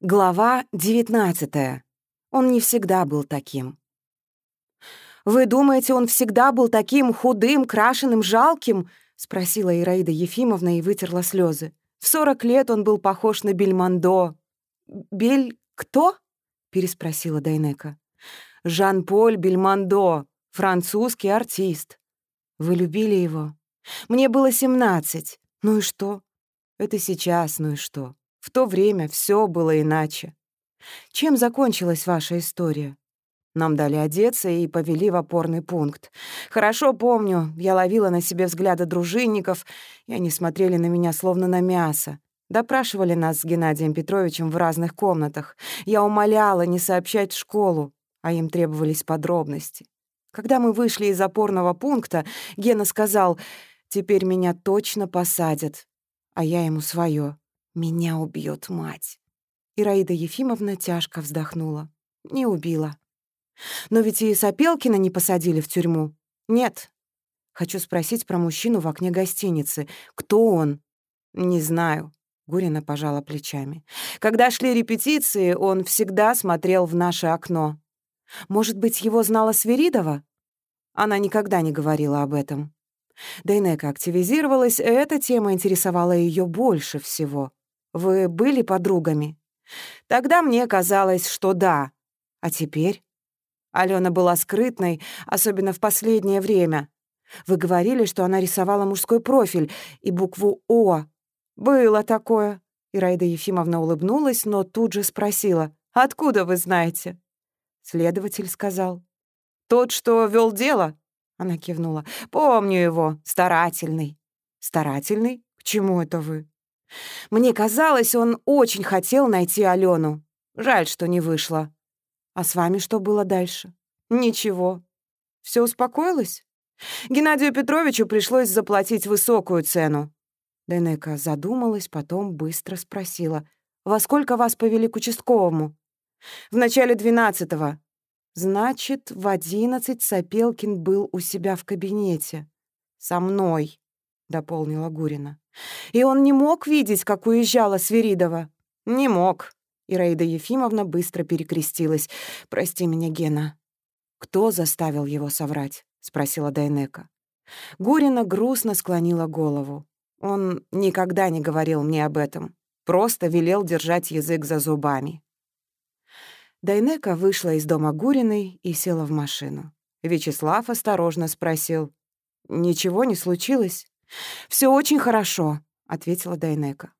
Глава 19. Он не всегда был таким. «Вы думаете, он всегда был таким худым, крашеным, жалким?» — спросила Ираида Ефимовна и вытерла слезы. «В сорок лет он был похож на Бельмондо». «Бель... кто?» — переспросила Дайнека. «Жан-Поль Бельмондо, французский артист. Вы любили его? Мне было семнадцать. Ну и что? Это сейчас, ну и что? В то время все было иначе. Чем закончилась ваша история? Нам дали одеться и повели в опорный пункт. Хорошо помню, я ловила на себе взгляды дружинников, и они смотрели на меня словно на мясо. Допрашивали нас с Геннадием Петровичем в разных комнатах. Я умоляла не сообщать в школу, а им требовались подробности. Когда мы вышли из опорного пункта, Гена сказал, «Теперь меня точно посадят». А я ему свое. Меня убьет мать. Ираида Ефимовна тяжко вздохнула. Не убила. Но ведь и Сапелкина не посадили в тюрьму. Нет. Хочу спросить про мужчину в окне гостиницы. Кто он? Не знаю. Гурина пожала плечами. Когда шли репетиции, он всегда смотрел в наше окно. Может быть, его знала Сверидова? Она никогда не говорила об этом. Дейнека активизировалась, и эта тема интересовала ее больше всего. Вы были подругами? Тогда мне казалось, что да. А теперь? Алена была скрытной, особенно в последнее время. Вы говорили, что она рисовала мужской профиль и букву «О». Было такое. Ираида Ефимовна улыбнулась, но тут же спросила, «Откуда вы знаете?» Следователь сказал. «Тот, что вел дело?» Она кивнула. «Помню его. Старательный». «Старательный? К чему это вы?» Мне казалось, он очень хотел найти Алену. Жаль, что не вышло. А с вами что было дальше? Ничего. Все успокоилось? Геннадию Петровичу пришлось заплатить высокую цену. Денека задумалась, потом быстро спросила. «Во сколько вас повели к участковому?» «В начале двенадцатого». «Значит, в одиннадцать Сапелкин был у себя в кабинете. Со мной», — дополнила Гурина. И он не мог видеть, как уезжала Свиридова? Не мог. Ираида Ефимовна быстро перекрестилась. «Прости меня, Гена». «Кто заставил его соврать?» — спросила Дайнека. Гурина грустно склонила голову. Он никогда не говорил мне об этом. Просто велел держать язык за зубами. Дайнека вышла из дома Гуриной и села в машину. Вячеслав осторожно спросил. «Ничего не случилось?» Все очень хорошо», — ответила Дайнека.